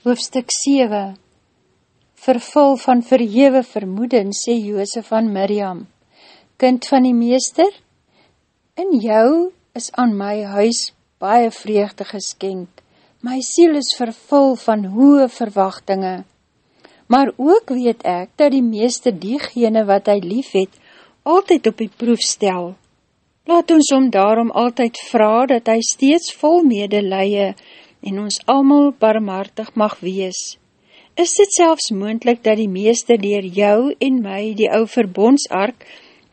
Hoofstuk 7 Vervul van verhewe vermoeden, sê Joosef van Miriam. Kind van die meester, in jou is aan my huis baie vreugde geskenk. My siel is vervul van hoë verwachtinge. Maar ook weet ek, dat die meester diegene wat hy lief het, altyd op die proef stel. Laat ons om daarom altyd vraag, dat hy steeds vol medeleie en ons allemaal barmhartig mag wees. Is dit selfs moendlik dat die meester dier jou en my die ou verbondsark,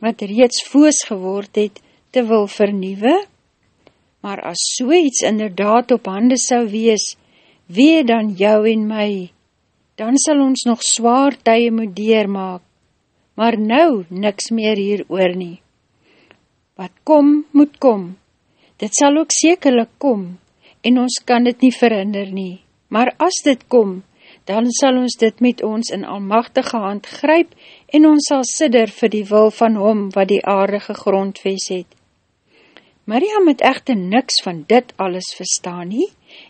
wat reeds voos geword het, te wil vernieuwe? Maar as so iets inderdaad op hande sou wees, wee dan jou en my, dan sal ons nog zwaar tye moet deermaak, maar nou niks meer hier oor nie. Wat kom, moet kom, dit sal ook sekerlik kom, en ons kan dit nie verhinder nie. Maar as dit kom, dan sal ons dit met ons in almachtige hand gryp en ons sal sidder vir die wil van hom wat die aardige grondves het. Mariam het echte niks van dit alles verstaan nie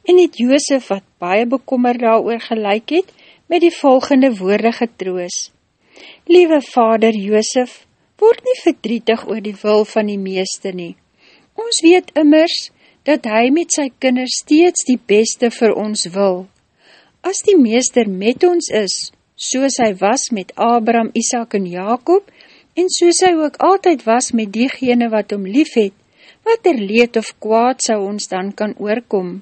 en het Joosef wat baie bekommer daar oor gelijk het met die volgende woorde getroos. Liewe vader Joosef, word nie verdrietig oor die wil van die meeste nie. Ons weet immers, dat hy met sy kinders steeds die beste vir ons wil. As die meester met ons is, soos hy was met Abraham, Isaac en Jacob, en soos hy ook altyd was met diegene wat om lief het, wat er leed of kwaad sou ons dan kan oorkom.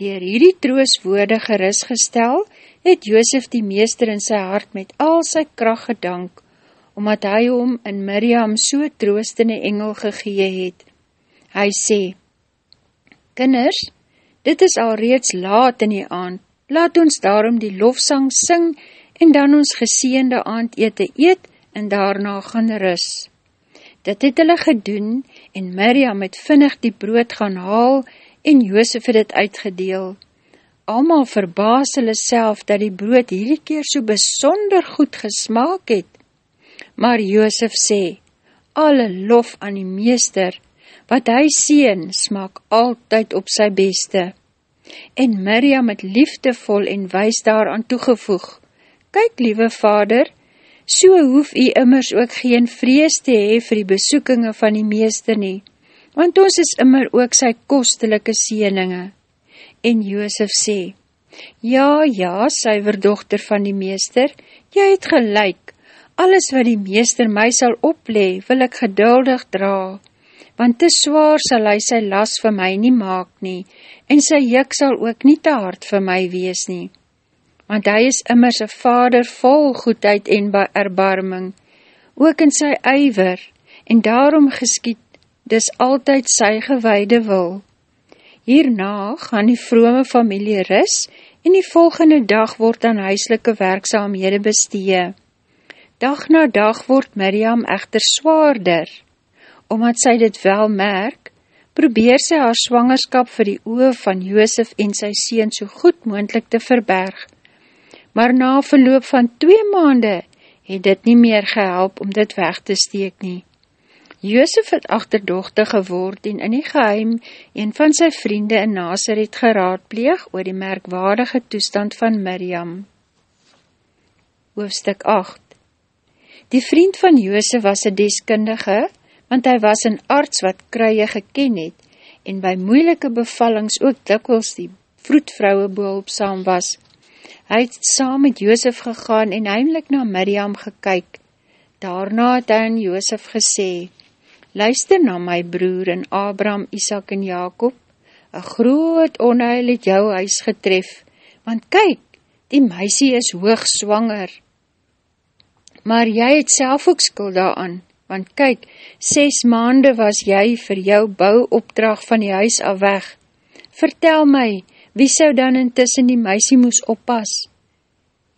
Door hierdie trooswoorde geris gestel, het Joosef die meester in sy hart met al sy kracht gedank, omdat hy hom in Miriam so troostende engel gegee het. Hy sê, Kinders, dit is al reeds laat in die aand, laat ons daarom die lofsang sing en dan ons geseende aand ete eet en daarna gaan rus. Dit het hulle gedoen en Miriam het vinnig die brood gaan haal en Joosef het het uitgedeel. Almal verbaas hulle self dat die brood hierdie keer so besonder goed gesmaak het. Maar Joosef sê, alle lof aan die meester, wat hy sien, smaak altyd op sy beste. En Miriam het liefdevol en wys daaraan toegevoeg, Kyk, liewe vader, so hoef u immers ook geen vrees te hee vir die besoekinge van die meester nie, want ons is immer ook sy kostelike sieninge. En Joosef sê, Ja, ja, syver dochter van die meester, jy het gelijk, alles wat die meester my sal oplee, wil ek geduldig draa, want te zwaar sal hy sy las vir my nie maak nie, en sy juk sal ook nie te hard vir my wees nie. Want hy is immers een vader vol goedheid en erbarming, ook in sy eiver, en daarom geskiet dis altyd sy gewaide wil. Hierna gaan die vrome familie ris, en die volgende dag word aan huiselike werkzaamhede bestee. Dag na dag word Miriam echter zwaarder, omdat sy dit wel merk, probeer sy haar swangerskap vir die oe van Joosef en sy sien so goed moendlik te verberg. Maar na verloop van twee maande het dit nie meer gehelp om dit weg te steek nie. Joosef het achterdochte geword en in die geheim een van sy vriende in Nazareth geraadpleeg oor die merkwaardige toestand van Miriam. Hoofstuk 8 Die vriend van Joosef was een deskundige, want hy was een arts wat kruie geken het, en by moeilike bevallings ook dikwels die vroedvrouwe behulpsaam was. Hy het saam met Joosef gegaan en eindelijk na Miriam gekyk. Daarna het hy aan Joosef gesê, Luister na my broer en Abraham, Isaac en Jacob, een groot onheil het jou huis getref, want kyk, die meisie is hoog swanger. Maar jy het self ook skuld daaraan, want kyk, ses maande was jy vir jou bouopdrag van die huis af weg. Vertel my, wie sou dan intussen die meisie moes oppas?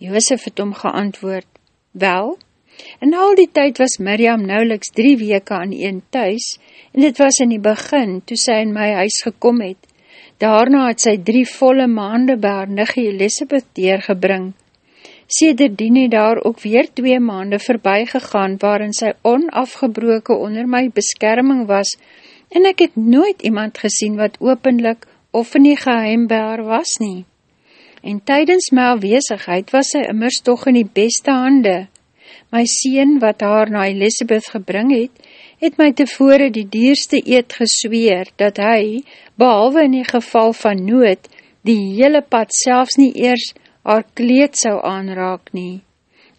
Joosef het om geantwoord, wel, in al die tyd was Miriam nauweliks drie weke aan een thuis, en dit was in die begin, toe sy in my huis gekom het. Daarna het sy drie volle maande by haar niggie Elisabeth deurgebring, Sederdien het daar ook weer twee maande voorbij gegaan, waarin sy onafgebroke onder my beskerming was, en ek het nooit iemand gesien wat openlik of in die geheim by haar was nie. En tydens my alweesigheid was sy immers toch in die beste hande. My sien wat haar na Elisabeth gebring het, het my tevore die dierste eet gesweer, dat hy, behalwe in die geval van nood, die hele pad selfs nie eers haar kleed sou aanraak nie.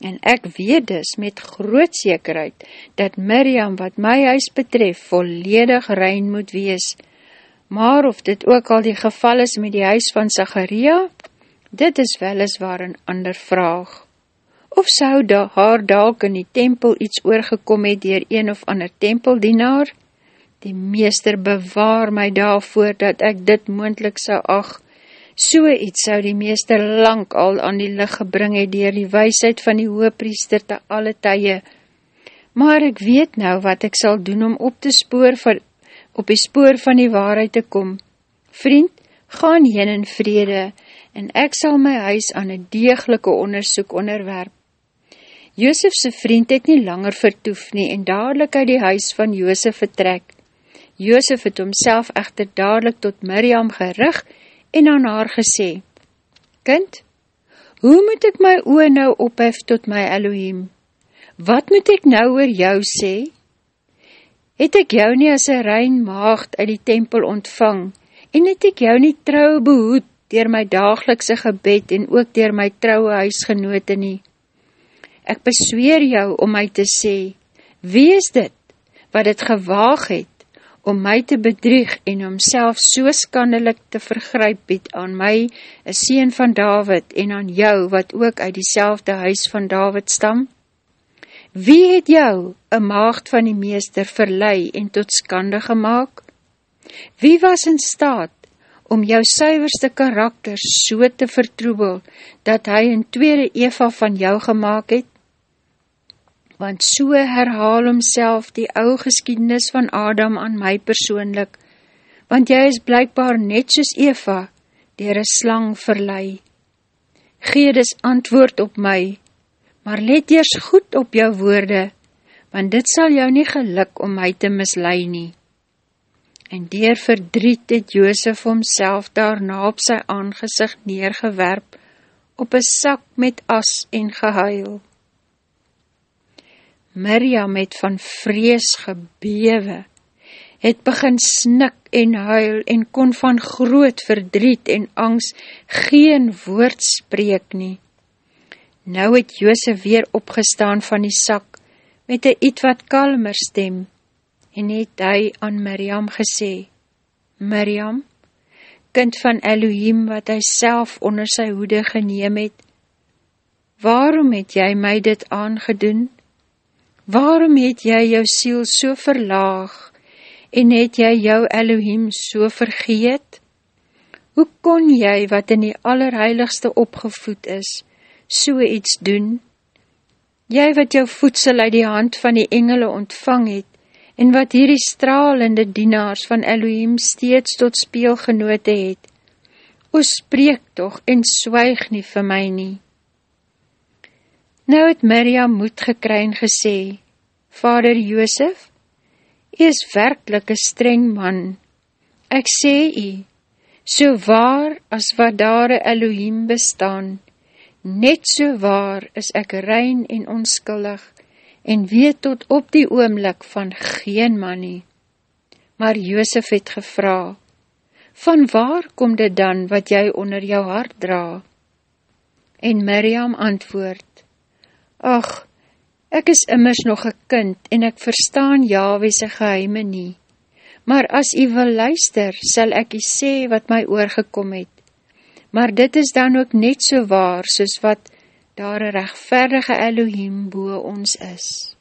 En ek weet dus met groot zekerheid, dat Miriam wat my huis betref, volledig rein moet wees. Maar of dit ook al die geval is met die huis van Zacharia, dit is weliswaar een ander vraag. Of sou da haar dalk in die tempel iets oorgekom het dier een of ander tempeldienaar? Die meester bewaar my daarvoor dat ek dit moendlik sou ag. So iets sou die meester lang al aan die licht gebring het dier die weisheid van die hoopriester te alle tye. Maar ek weet nou wat ek sal doen om op te spoor van, op die spoor van die waarheid te kom. Vriend, gaan heen in vrede en ek sal my huis aan een degelike onderzoek onderwerp. Joosefse vriend het nie langer vertoef nie en dadelijk uit die huis van Joosef vertrek. Joosef het homself echter dadelijk tot Miriam gerig en aan haar gesê, Kind, hoe moet ek my oor nou ophef tot my Elohim? Wat moet ek nou oor jou sê? Het ek jou nie as een rein maagd uit die tempel ontvang en het ek jou nie trouw behoed dier my dagelikse gebed en ook dier my trouwe huisgenote nie? Ek besweer jou om my te sê, wie is dit, wat het gewaag het, om my te bedrieg en homself so skandelik te vergryp het aan my, een sien van David, en aan jou, wat ook uit die huis van David stam? Wie het jou, een maagd van die meester, verlei en tot skande gemaakt? Wie was in staat om jou suiverste karakter so te vertroebel, dat hy een tweede Eva van jou gemaakt het? Want so herhaal homself die ou geskiednis van Adam aan my persoonlik, want jy is blijkbaar net soos Eva, dier een slang verlei. Gee dus antwoord op my, maar let eers goed op jou woorde, want dit sal jou nie geluk om my te mislei nie. En dier verdriet het Joosef homself daarna op sy aangezicht neergewerp, op een sak met as en gehuil. Miriam het van vrees gebewe, het begin snik en huil en kon van groot verdriet en angst geen woord spreek nie. Nou het Jozef weer opgestaan van die sak met een iets wat kalmer stem en het hy aan Miriam gesê, Miriam, kind van Elohim wat hy self onder sy hoede geneem het, waarom het jy my dit aangedoen? Waarom het jy jou siel so verlaag en het jy jou Elohim so vergeet? Hoe kon jy wat in die allerheiligste opgevoed is, so iets doen? Jy wat jou voedsel uit die hand van die engele ontvang het, en wat hierdie stralende dienaars van Elohim steeds tot speelgenote het, o spreek toch en swyg nie vir my nie. Nou het Miriam moed gekry en gesê, Vader Joosef, jy is werkelijk een streng man. Ek sê jy, so waar as wat daar een Elohim bestaan, net so waar is ek rein en onskuldig, en weet tot op die oomlik van geen man nie. Maar Joosef het gevra, van waar kom dit dan wat jy onder jou hart dra? En Miriam antwoord, Ach, ek is immers nog een kind en ek verstaan Jahwese geheime nie. Maar as jy wil luister, sal ek jy sê wat my oorgekom het. Maar dit is dan ook net so waar, soos wat daar een rechtverdige Elohim boe ons is.